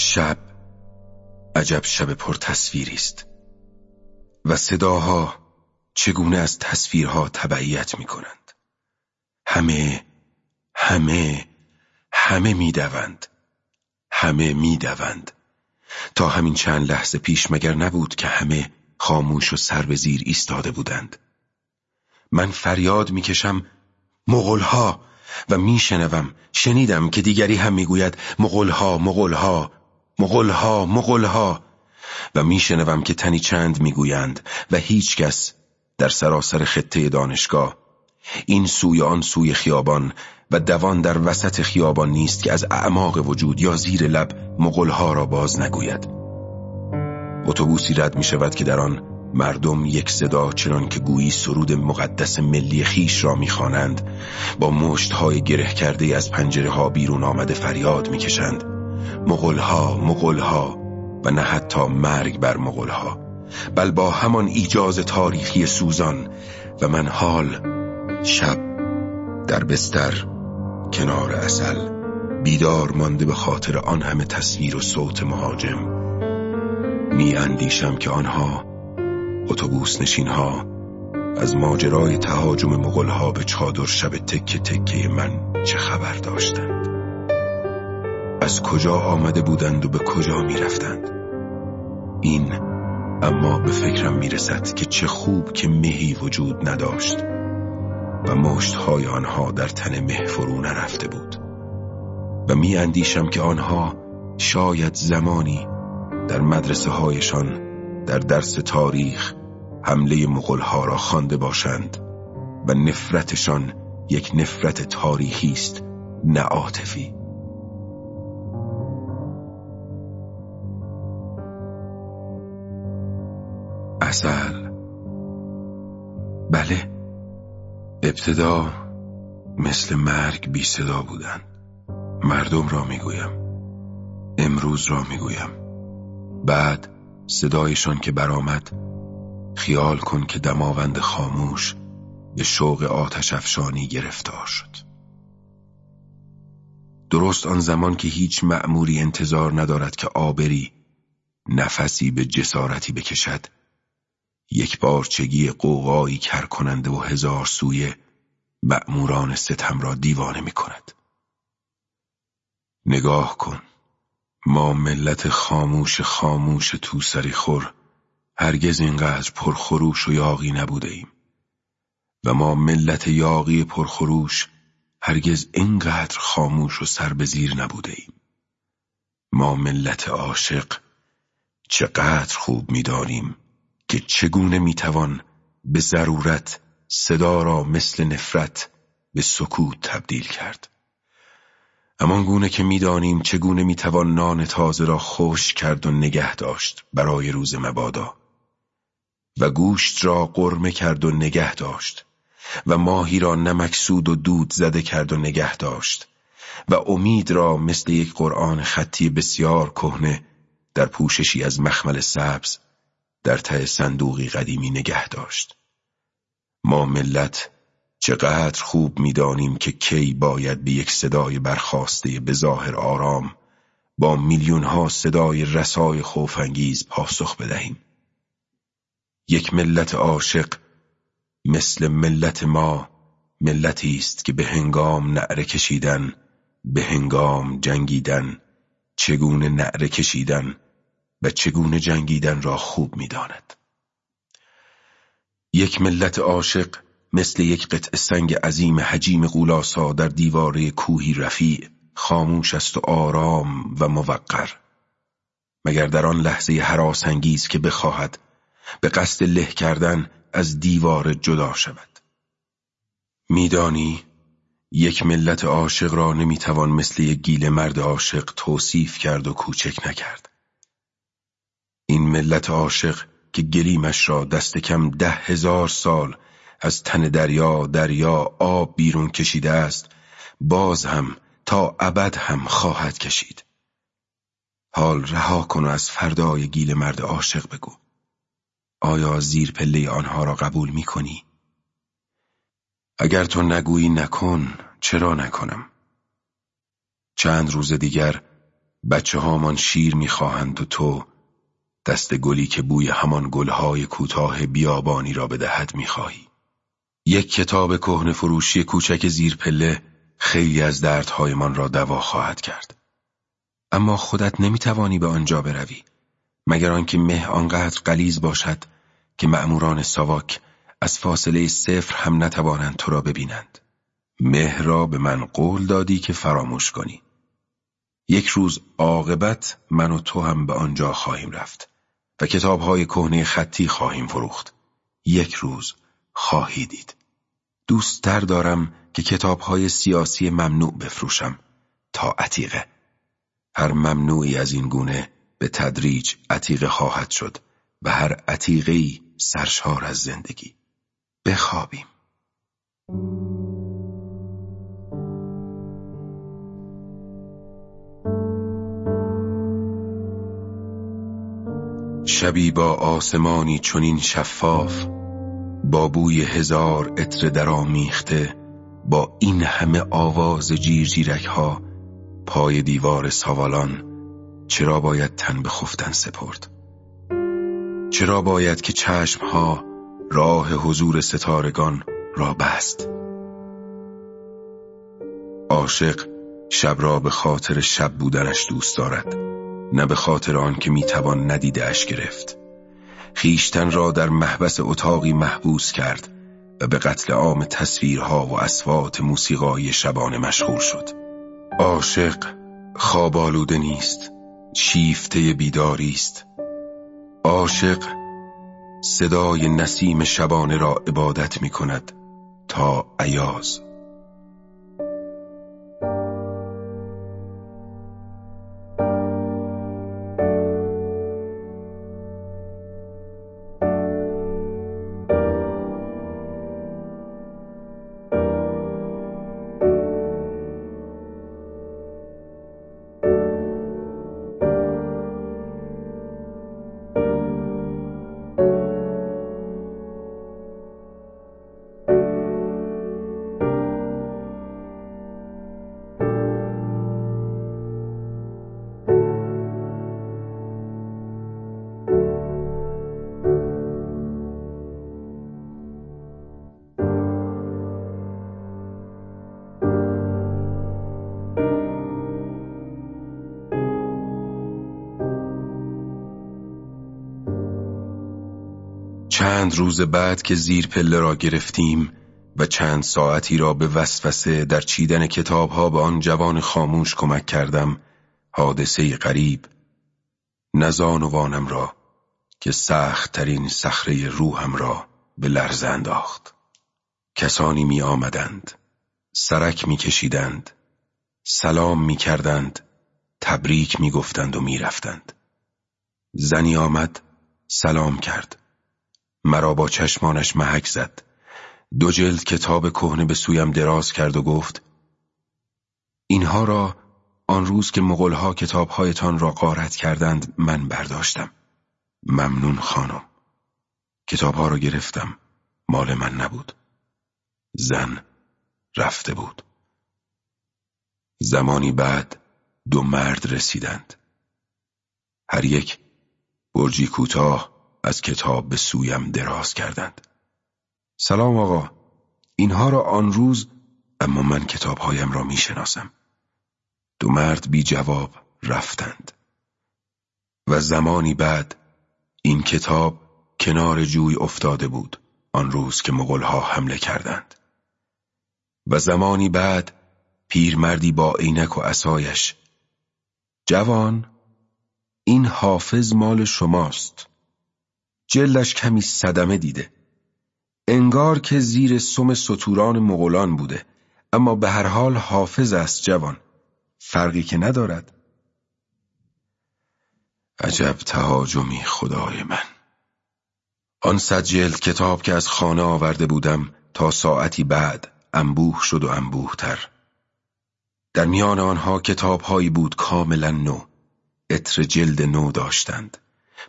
شب عجب شب پر تصویری است و صداها چگونه از تصویرها تبعیت می کنند همه همه همه می‌دوند همه می‌دوند. تا همین چند لحظه پیش مگر نبود که همه خاموش و سر به زیر ایستاده بودند. من فریاد می‌کشم مغلها و میشنوم شنیدم که دیگری هم می‌گوید مغلها مغلها مغلها مغلها. و میشنوم که تنی چند می‌گویند و هیچکس در سراسر خطه دانشگاه این سوی آن سوی خیابان و دوان در وسط خیابان نیست که از اعماق وجود یا زیر لب مغلها را باز نگوید. اتوبوسی رد می شود که در آن مردم یک صدا چنان که گویی سرود مقدس ملی خیش را می‌خوانند با مشتهای گره کرده از پنجره ها بیرون آمده فریاد می‌کشند. مغلها مغلها و نه حتی مرگ بر مغلها بل با همان ایجاز تاریخی سوزان و من حال شب در بستر کنار اصل بیدار مانده به خاطر آن همه تصویر و صوت مهاجم می اندیشم که آنها اتوبوس نشین ها از ماجرای تهاجم مغول ها به چادر شب تکه تکه من چه خبر داشتند. از کجا آمده بودند و به کجا می رفتند این اما به فکرم می رسد که چه خوب که مهی وجود نداشت و مشتهای آنها در تن مه فرو نرفته بود و می اندیشم که آنها شاید زمانی در مدرسه هایشان در درس تاریخ حمله مغلها را خوانده باشند و نفرتشان یک نفرت تاریخی است نه عاطفی. اصل بله ابتدا مثل مرگ بی صدا بودن. مردم را می‌گویم. امروز را می‌گویم. بعد صدایشان که برآمد خیال کن که دماوند خاموش به شوق آتش افشانی گرفتار شد. درست آن زمان که هیچ مأموری انتظار ندارد که آبری نفسی به جسارتی بکشد یک بارچگی قوقایی کر کننده و هزار سوی مأموران ستم را دیوانه می کند. نگاه کن ما ملت خاموش خاموش تو سری خور هرگز اینقدر پرخروش و یاقی نبوده ایم. و ما ملت یاقی پرخروش هرگز اینقدر خاموش و سر به زیر نبوده ایم. ما ملت عاشق چقدر خوب می‌دانیم که چگونه می‌توان به ضرورت صدا را مثل نفرت به سکوت تبدیل کرد؟ همان گونه که می‌دانیم چگونه می‌توان نان تازه را خوش کرد و نگه داشت برای روز مبادا. و گوشت را قرمه کرد و نگه داشت. و ماهی را نمکسود و دود زده کرد و نگه داشت. و امید را مثل یک قرآن خطی بسیار کهنه در پوششی از مخمل سبز در ته صندوقی قدیمی نگه داشت. ما ملت چقدر خوب می‌دانیم که کی باید به یک صدای برخواسته به ظاهر آرام با میلیون ها صدای رسای خوفانگیز پاسخ بدهیم. یک ملت عاشق مثل ملت ما ملتی است که به هنگام نعره کشیدن به هنگام جنگیدن چگونه نعره کشیدن و چگونه جنگیدن را خوب می‌داند. یک ملت عاشق مثل یک قطع سنگ عظیم حجیم قولاسا در دیواره کوهی رفیع خاموش است و آرام و موقر. مگر در آن لحظه حراسانگیز که بخواهد به قصد له کردن از دیوار جدا شود. میدانی یک ملت عاشق را نمی‌توان مثل یک گیل مرد عاشق توصیف کرد و کوچک نکرد. این ملت عاشق که گلیمش را دست کم ده هزار سال از تن دریا دریا آب بیرون کشیده است باز هم تا ابد هم خواهد کشید حال رها کن و از فردای گیل مرد عاشق بگو آیا زیر پله آنها را قبول می کنی؟ اگر تو نگویی نکن چرا نکنم؟ چند روز دیگر بچه هامان شیر می‌خواهند و تو دست گلی که بوی همان گلهای کوتاه بیابانی را بدهد می‌خواهی. یک کتاب کهن فروشی کوچک زیر پله خیلی از دردهایمان را دوا خواهد کرد. اما خودت نمی‌توانی به آنجا بروی مگر آنکه مه آنقدر قلیز باشد که مأموران ساواک از فاصله صفر هم نتوانند تو را ببینند. مه را به من قول دادی که فراموش کنی. یک روز عاقبت من و تو هم به آنجا خواهیم رفت. و کتابهای کهنه خطی خواهیم فروخت. یک روز خواهی دید. دوست دارم که کتابهای سیاسی ممنوع بفروشم. تا عتیقه. هر ممنوعی از این گونه به تدریج عتیقه خواهد شد و هر عتیقهی سرشار از زندگی. بخوابیم. شبی با آسمانی چنین شفاف با بوی هزار عطر درآمیخته با این همه آواز جیرجیرک ها پای دیوار سوالان چرا باید تن به خفتن سپرد؟ چرا باید که چشمها راه حضور ستارگان را بست؟ عاشق شب را به خاطر شب بودنش دوست دارد. نه به خاطر آن که می‌توان ندیده اش گرفت. خیشتن را در محبس اتاقی محبوس کرد و به قتل عام تصویرها و اسوات موسیقایی شبانه مشغول شد. عاشق خواب آلوده نیست شیفته بیداری است. عاشق صدای نسیم شبانه را عبادت می کند تا عیاز. چند روز بعد که زیر پله را گرفتیم و چند ساعتی را به وسوسه در چیدن کتابها به آن جوان خاموش کمک کردم حادثه غریب نزان وانم را که سخت ترین روحم را به لرز انداخت. کسانی می آمدند سرک می کشیدند سلام می کردند تبریک می گفتند و می رفتند زنی آمد سلام کرد. مرا با چشمانش محک زد. دو جلد کتاب کهنه به سویم دراز کرد و گفت اینها را آن روز که مغلها کتابهایتان را غارت کردند من برداشتم. ممنون خانم. کتابها را گرفتم. مال من نبود. زن رفته بود. زمانی بعد دو مرد رسیدند. هر یک برجی کوتاه از کتاب به سویم دراز کردند. سلام آقا اینها را آن روز اما من کتابهایم را می شناسم دو مرد بی جواب رفتند. و زمانی بعد این کتاب کنار جوی افتاده بود آن روز که مغلها حمله کردند. و زمانی بعد پیرمردی با عینک و اسایش جوان این حافظ مال شماست. جلدش کمی صدمه دیده. انگار که زیر سم سطوران مغولان بوده اما به هر حال حافظ است جوان. فرقی که ندارد. عجب تهاجمی خدای من. آن صد جلد کتاب که از خانه آورده بودم تا ساعتی بعد انبوه شد و انبوه تر در میان آنها کتابهایی بود کاملا نو. عطر جلد نو داشتند.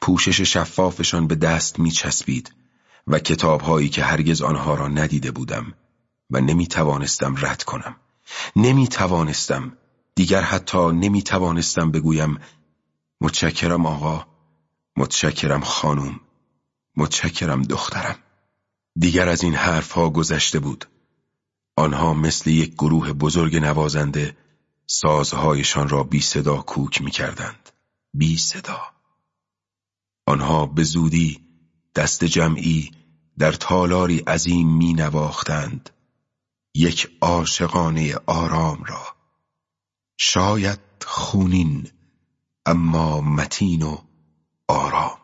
پوشش شفافشان به دست می چسبید و کتابهایی که هرگز آنها را ندیده بودم و نمی توانستم رد کنم. نمی توانستم دیگر حتی نمی توانستم بگویم متشکرم آقا متشکرم خانم متشکرم دخترم. دیگر از این حرفها گذشته بود. آنها مثل یک گروه بزرگ نوازنده سازهایشان را بی صدا کوک می کردند بی صدا آنها به زودی دست جمعی در تالاری عظیم می نواختند یک عاشقانه آرام را. شاید خونین اما متین و آرام.